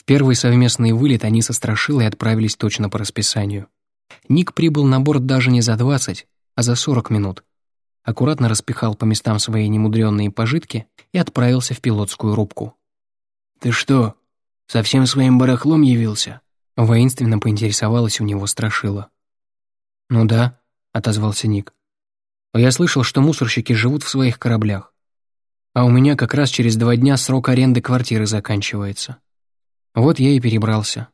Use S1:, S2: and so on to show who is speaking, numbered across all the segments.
S1: В первый совместный вылет они со Страшилой отправились точно по расписанию. Ник прибыл на борт даже не за 20, а за 40 минут. Аккуратно распихал по местам свои немудренные пожитки и отправился в пилотскую рубку.
S2: «Ты что, со всем своим барахлом явился?»
S1: Воинственно поинтересовалась у него Страшила. «Ну да», — отозвался Ник. «Я слышал, что мусорщики живут в своих кораблях. А у меня как раз через два дня срок аренды квартиры заканчивается. Вот я и перебрался.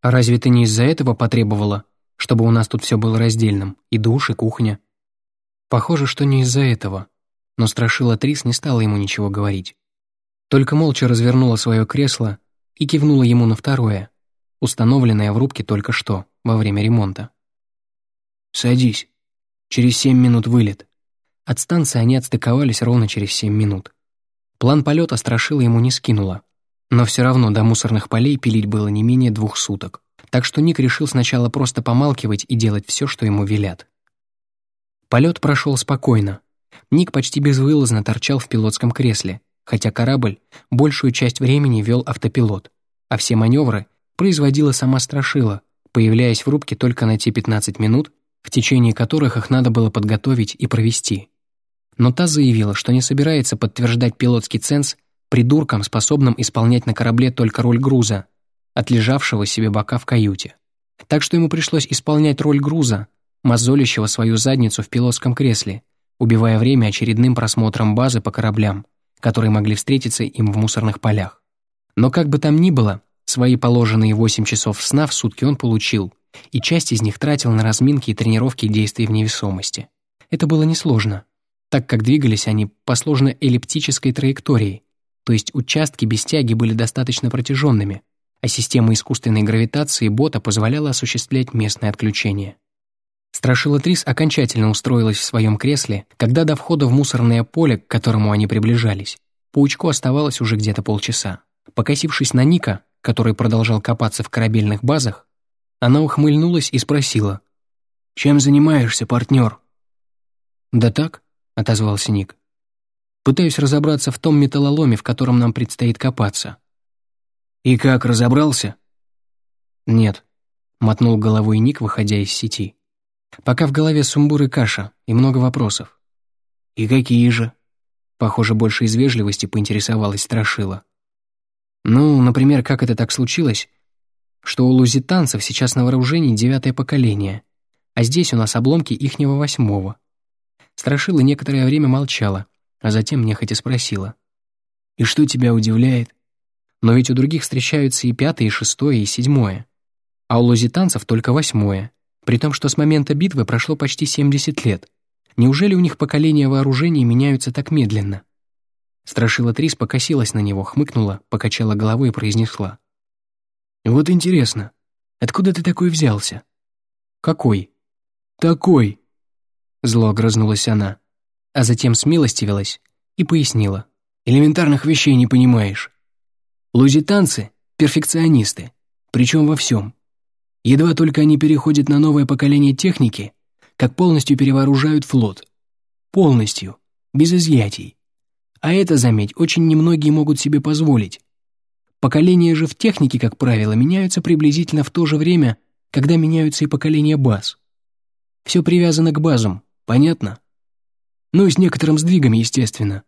S1: А разве ты не из-за этого потребовала, чтобы у нас тут все было раздельным, и душ, и кухня?» Похоже, что не из-за этого, но Страшила Трис не стала ему ничего говорить. Только молча развернула свое кресло и кивнула ему на второе, установленное в рубке только что, во время ремонта.
S2: «Садись. Через семь минут вылет».
S1: От станции они отстыковались ровно через семь минут. План полета страшила ему не скинула, но все равно до мусорных полей пилить было не менее двух суток, так что Ник решил сначала просто помалкивать и делать все, что ему велят. Полет прошел спокойно. Ник почти безвылазно торчал в пилотском кресле, хотя корабль большую часть времени вел автопилот, а все маневры производила сама Страшила, появляясь в рубке только на те 15 минут, в течение которых их надо было подготовить и провести. Но та заявила, что не собирается подтверждать пилотский ценз придуркам, способным исполнять на корабле только роль груза, отлежавшего себе бока в каюте. Так что ему пришлось исполнять роль груза, мозолящего свою задницу в пилотском кресле, убивая время очередным просмотром базы по кораблям, которые могли встретиться им в мусорных полях. Но как бы там ни было, Свои положенные 8 часов сна в сутки он получил, и часть из них тратил на разминки и тренировки действий в невесомости. Это было несложно, так как двигались они по сложно-эллиптической траектории, то есть участки без тяги были достаточно протяженными, а система искусственной гравитации бота позволяла осуществлять местное отключение. Страшила Трис окончательно устроилась в своем кресле, когда до входа в мусорное поле, к которому они приближались, паучку оставалось уже где-то полчаса. Покосившись на Ника, который продолжал копаться в корабельных базах, она ухмыльнулась и спросила.
S2: «Чем занимаешься, партнер?»
S1: «Да так», — отозвался Ник. «Пытаюсь разобраться в том металлоломе, в котором нам предстоит копаться».
S2: «И как, разобрался?»
S1: «Нет», — мотнул головой Ник, выходя из сети. «Пока в голове сумбур и каша, и много вопросов».
S2: «И какие же?»
S1: Похоже, больше из вежливости поинтересовалась Страшила. Ну, например, как это так случилось, что у лузитанцев сейчас на вооружении девятое поколение, а здесь у нас обломки ихнего восьмого. Страшила некоторое время молчала, а затем нехотя спросила. «И что тебя удивляет? Но ведь у других встречаются и пятое, и шестое, и седьмое. А у лузитанцев только восьмое, при том, что с момента битвы прошло почти 70 лет. Неужели у них поколения вооружений меняются так медленно?» Страшила Трис покосилась на него, хмыкнула, покачала головой и произнесла. «Вот интересно, откуда ты такой взялся?» «Какой?» «Такой!» Зло огрызнулась она, а затем смилостивилась и пояснила. «Элементарных вещей не понимаешь. Лузитанцы — перфекционисты, причем во всем. Едва только они переходят на новое поколение техники, как полностью перевооружают флот. Полностью, без изъятий. А это, заметь, очень немногие могут себе позволить. Поколения же в технике, как правило, меняются приблизительно в то же время, когда меняются и поколения баз. Все привязано к базам, понятно? Ну и с некоторым сдвигом, естественно.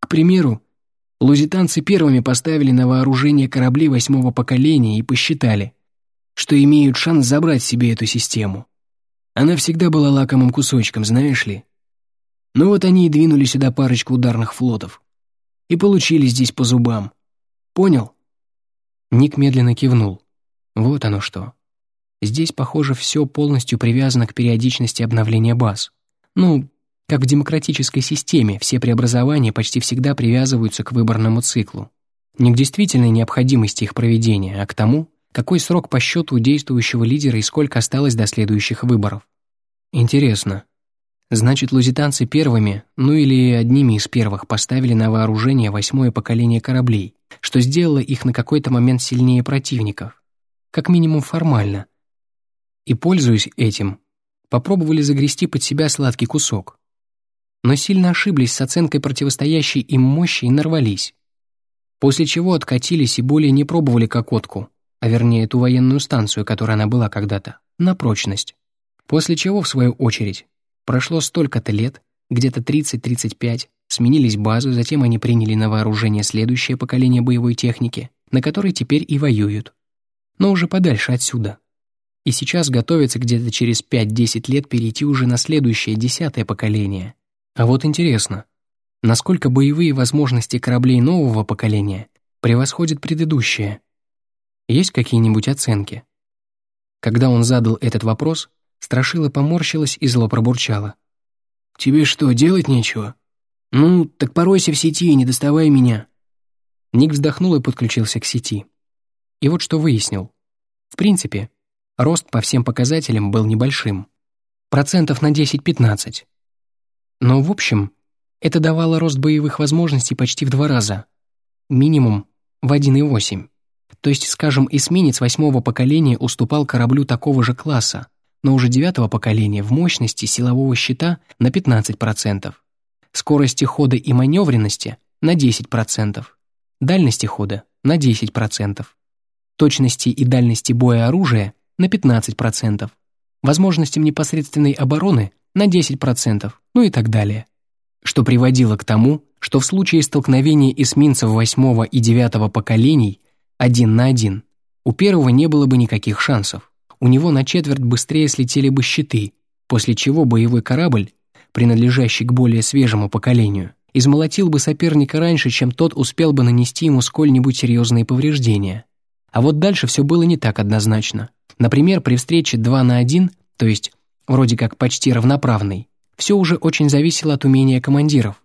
S1: К примеру, лузитанцы первыми поставили на вооружение корабли восьмого поколения и посчитали, что имеют шанс забрать себе эту систему. Она всегда была лакомым кусочком, знаешь ли. Ну вот они и двинули сюда парочку ударных флотов. И получили здесь по зубам. Понял?» Ник медленно кивнул. Вот оно что. Здесь, похоже, все полностью привязано к периодичности обновления баз. Ну, как в демократической системе, все преобразования почти всегда привязываются к выборному циклу. Не к действительной необходимости их проведения, а к тому, какой срок по счету у действующего лидера и сколько осталось до следующих выборов. Интересно, Значит, лузитанцы первыми, ну или одними из первых, поставили на вооружение восьмое поколение кораблей, что сделало их на какой-то момент сильнее противников. Как минимум формально. И, пользуясь этим, попробовали загрести под себя сладкий кусок. Но сильно ошиблись с оценкой противостоящей им мощи и нарвались. После чего откатились и более не пробовали Кокотку, а вернее ту военную станцию, которая она была когда-то, на прочность. После чего, в свою очередь, прошло столько-то лет, где-то 30-35, сменились базы, затем они приняли на вооружение следующее поколение боевой техники, на которой теперь и воюют. Но уже подальше отсюда. И сейчас готовятся где-то через 5-10 лет перейти уже на следующее, десятое поколение. А вот интересно, насколько боевые возможности кораблей нового поколения превосходят предыдущие? Есть какие-нибудь оценки? Когда он задал этот вопрос, Страшила поморщилась и зло пробурчала.
S2: «Тебе что, делать нечего? Ну, так поройся в сети и не доставай меня».
S1: Ник вздохнул и подключился к сети. И вот что выяснил. В принципе, рост по всем показателям был небольшим. Процентов на 10-15. Но в общем, это давало рост боевых возможностей почти в два раза. Минимум в 1,8. То есть, скажем, эсминец восьмого поколения уступал кораблю такого же класса, но уже девятого поколения в мощности силового щита на 15%, скорости хода и маневренности на 10%, дальности хода на 10%, точности и дальности боя оружия на 15%, возможностям непосредственной обороны на 10%, ну и так далее. Что приводило к тому, что в случае столкновения эсминцев восьмого и девятого поколений один на один, у первого не было бы никаких шансов. У него на четверть быстрее слетели бы щиты, после чего боевой корабль, принадлежащий к более свежему поколению, измолотил бы соперника раньше, чем тот успел бы нанести ему сколь-нибудь серьезные повреждения. А вот дальше все было не так однозначно. Например, при встрече 2 на 1, то есть вроде как почти равноправный, все уже очень зависело от умения командиров.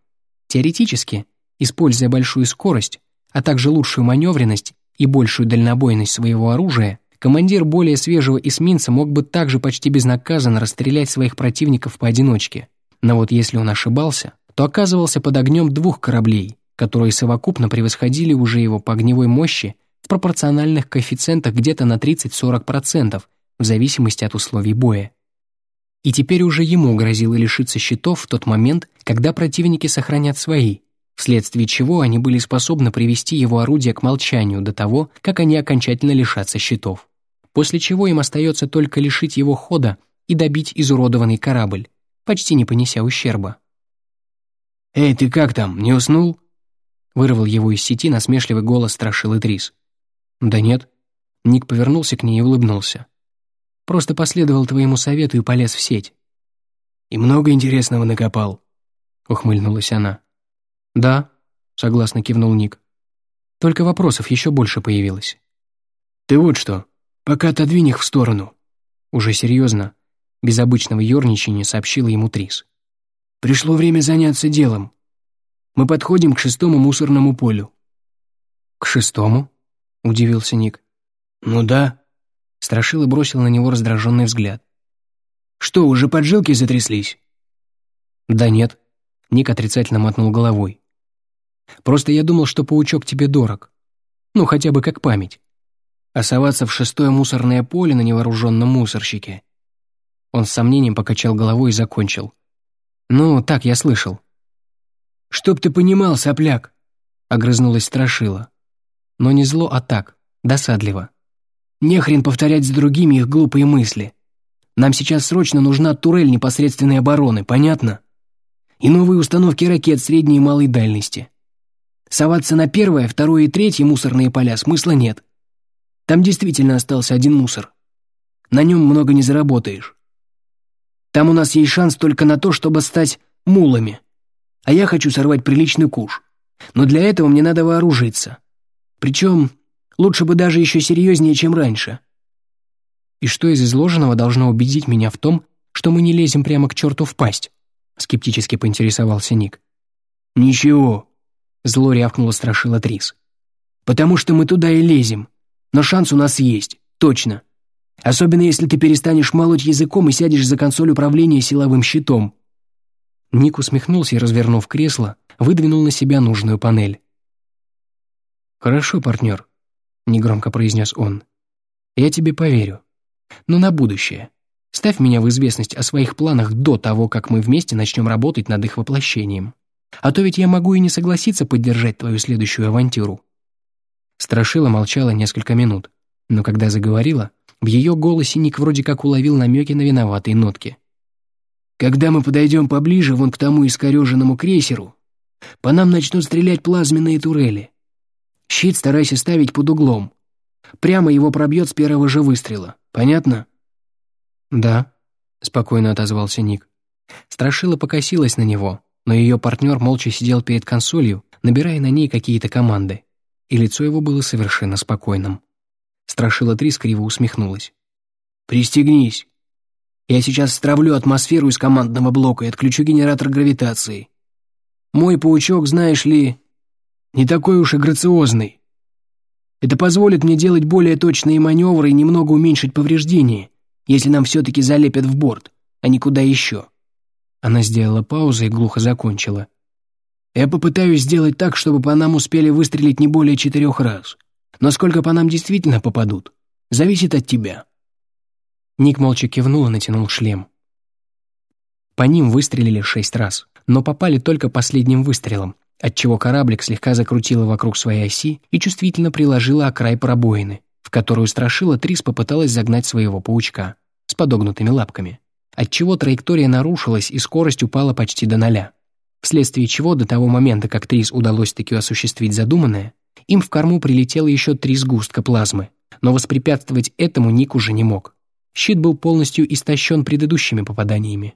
S1: Теоретически, используя большую скорость, а также лучшую маневренность и большую дальнобойность своего оружия, командир более свежего эсминца мог бы также почти безнаказанно расстрелять своих противников поодиночке. Но вот если он ошибался, то оказывался под огнем двух кораблей, которые совокупно превосходили уже его по огневой мощи пропорциональных коэффициентах где-то на 30-40%, в зависимости от условий боя. И теперь уже ему грозило лишиться щитов в тот момент, когда противники сохранят свои – вследствие чего они были способны привести его орудие к молчанию до того, как они окончательно лишатся щитов. После чего им остается только лишить его хода и добить изуродованный корабль, почти не понеся ущерба.
S2: «Эй, ты как там, не уснул?»
S1: Вырвал его из сети насмешливый голос Страшилы Трис. «Да нет». Ник повернулся к ней и улыбнулся. «Просто последовал твоему совету и полез в сеть».
S2: «И много интересного накопал», — ухмыльнулась она.
S1: «Да», — согласно кивнул Ник. Только вопросов еще больше появилось.
S2: «Ты вот что, пока отодвинь их в сторону».
S1: Уже серьезно, без обычного ерничания сообщила ему Трис.
S2: «Пришло время заняться делом. Мы подходим к шестому мусорному полю».
S1: «К шестому?» — удивился Ник.
S2: «Ну да».
S1: Страшила бросил на него раздраженный взгляд.
S2: «Что, уже поджилки затряслись?»
S1: «Да нет», — Ник отрицательно мотнул головой. Просто я думал, что паучок тебе дорог. Ну, хотя бы как память. А соваться в шестое мусорное поле на невооруженном мусорщике. Он с сомнением покачал головой и закончил. Ну, так я слышал.
S2: «Чтоб ты понимал, сопляк!» — огрызнулась Страшила.
S1: Но не зло, а так, досадливо.
S2: «Нехрен повторять с другими их глупые мысли. Нам сейчас срочно нужна турель непосредственной обороны, понятно? И новые установки ракет средней и малой дальности. Соваться на первое, второе и третье мусорные поля смысла нет. Там действительно остался один мусор. На нем много не заработаешь. Там у нас есть шанс только на то, чтобы стать мулами. А я хочу сорвать приличный куш. Но для этого мне надо вооружиться. Причем лучше бы даже еще серьезнее, чем раньше.
S1: И что из изложенного должно убедить меня в том, что мы не лезем прямо к черту в пасть? Скептически поинтересовался Ник.
S2: Ничего, Зло рявкнула страшила Трис. «Потому что мы туда и лезем. Но шанс у нас есть, точно. Особенно если ты перестанешь молоть языком и сядешь за консоль управления силовым щитом».
S1: Ник усмехнулся и, развернув кресло, выдвинул на себя нужную панель. «Хорошо, партнер», — негромко произнес он. «Я тебе поверю. Но на будущее. Ставь меня в известность о своих планах до того, как мы вместе начнем работать над их воплощением». А то ведь я могу и не согласиться поддержать твою следующую авантюру. Страшила молчала несколько минут, но когда заговорила, в ее голосе Ник вроде как уловил намеки на виноватые нотки.
S2: «Когда мы подойдем поближе вон к тому искореженному крейсеру, по нам начнут стрелять плазменные турели. Щит старайся ставить под углом. Прямо его пробьет с первого же выстрела. Понятно?»
S1: «Да», — спокойно отозвался Ник. Страшила покосилась на него, но ее партнер молча сидел перед консолью, набирая на ней какие-то команды, и лицо его было совершенно спокойным. Страшила Трис криво усмехнулась.
S2: «Пристегнись. Я сейчас стравлю атмосферу из командного блока и отключу генератор гравитации. Мой паучок, знаешь ли, не такой уж и грациозный. Это позволит мне делать более точные маневры и немного уменьшить повреждения, если нам все-таки залепят в борт, а не куда еще».
S1: Она сделала паузу и глухо закончила.
S2: «Я попытаюсь сделать так, чтобы по нам успели выстрелить не более четырех раз. Но сколько по нам действительно попадут, зависит от тебя».
S1: Ник молча кивнул и натянул шлем. По ним выстрелили шесть раз, но попали только последним выстрелом, отчего кораблик слегка закрутило вокруг своей оси и чувствительно приложила о край пробоины, в которую страшила Трис попыталась загнать своего паучка с подогнутыми лапками отчего траектория нарушилась и скорость упала почти до ноля, вследствие чего до того момента, как Трис удалось таки осуществить задуманное, им в корму прилетело еще три сгустка плазмы, но воспрепятствовать этому Ник уже не мог. Щит был полностью истощен предыдущими попаданиями.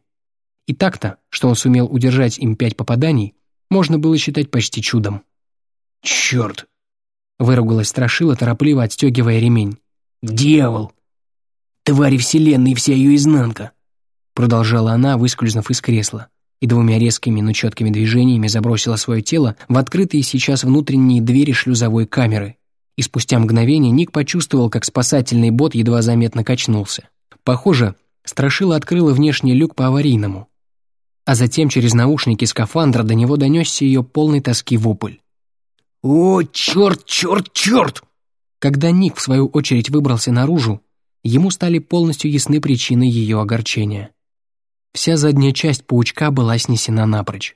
S1: И так-то, что он сумел удержать им пять попаданий, можно было считать почти чудом.
S2: «Черт!»
S1: — выругалась Страшила, торопливо отстегивая ремень.
S2: «Дьявол! Твари вселенной и вся ее изнанка!
S1: Продолжала она, выскользнув из кресла, и двумя резкими, но четкими движениями забросила свое тело в открытые сейчас внутренние двери шлюзовой камеры. И спустя мгновение Ник почувствовал, как спасательный бот едва заметно качнулся. Похоже, Страшила открыла внешний люк по аварийному. А затем через наушники скафандра до него донесся ее полный тоски вопль.
S2: «О, черт, черт, черт!»
S1: Когда Ник, в свою очередь, выбрался наружу, ему стали полностью ясны причины ее огорчения. Вся задняя часть паучка была снесена напрочь.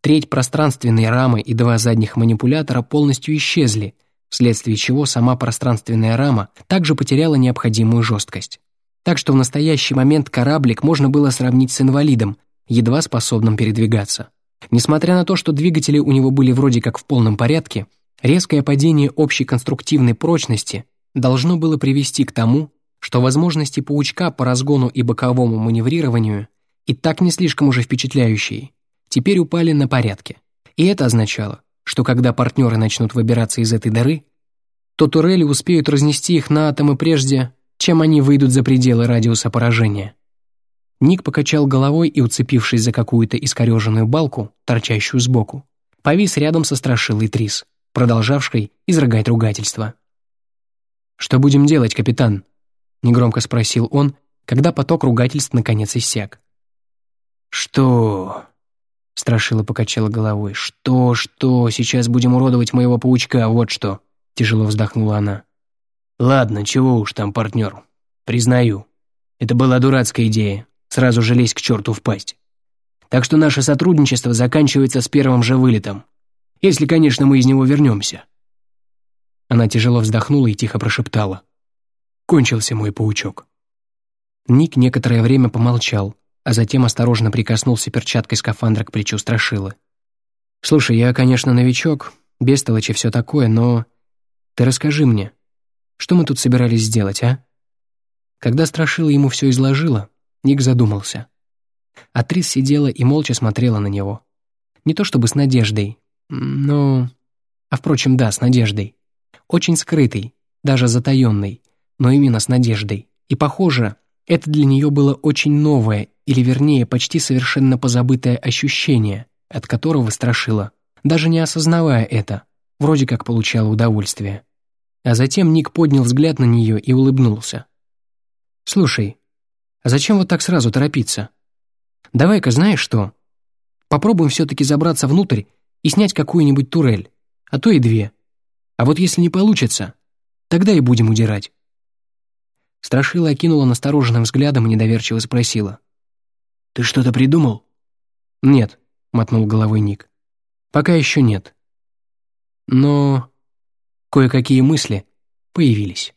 S1: Треть пространственной рамы и два задних манипулятора полностью исчезли, вследствие чего сама пространственная рама также потеряла необходимую жесткость. Так что в настоящий момент кораблик можно было сравнить с инвалидом, едва способным передвигаться. Несмотря на то, что двигатели у него были вроде как в полном порядке, резкое падение общей конструктивной прочности должно было привести к тому, что возможности паучка по разгону и боковому маневрированию и так не слишком уже впечатляющие, теперь упали на порядке. И это означало, что когда партнеры начнут выбираться из этой дыры, то турели успеют разнести их на атомы прежде, чем они выйдут за пределы радиуса поражения. Ник покачал головой и, уцепившись за какую-то искореженную балку, торчащую сбоку, повис рядом со страшилой Трис, продолжавшей изрыгать ругательство. «Что будем делать, капитан?» — негромко спросил он, когда поток ругательств наконец иссяк.
S2: «Что?» — Страшила покачала головой. «Что, что? Сейчас будем уродовать моего паучка, вот что!» Тяжело вздохнула она. «Ладно, чего уж там, партнер. Признаю. Это была дурацкая идея. Сразу же лезть к черту в пасть. Так что наше сотрудничество заканчивается с первым же вылетом. Если, конечно, мы из него вернемся».
S1: Она тяжело вздохнула и тихо прошептала. «Кончился мой паучок». Ник некоторое время помолчал, а затем осторожно прикоснулся перчаткой скафандра к плечу Страшилы. «Слушай, я, конечно, новичок, бестолочь и все такое, но... Ты расскажи мне, что мы тут собирались сделать, а?» Когда Страшила ему все изложила, Ник задумался. Атрис сидела и молча смотрела на него. Не то чтобы с надеждой, но... А впрочем, да, с надеждой. Очень скрытой, даже затаенной, но именно с надеждой. И, похоже, это для нее было очень новое или вернее почти совершенно позабытое ощущение, от которого страшило, даже не осознавая это, вроде как получала удовольствие. А затем Ник поднял взгляд на нее и улыбнулся. «Слушай, а зачем вот так сразу торопиться? Давай-ка знаешь что? Попробуем все-таки забраться внутрь и снять какую-нибудь турель, а то и две. А вот если не получится, тогда и будем удирать». Страшила окинула настороженным взглядом и недоверчиво спросила.
S2: Ты что-то придумал?»
S1: Кое-какие мысли появились.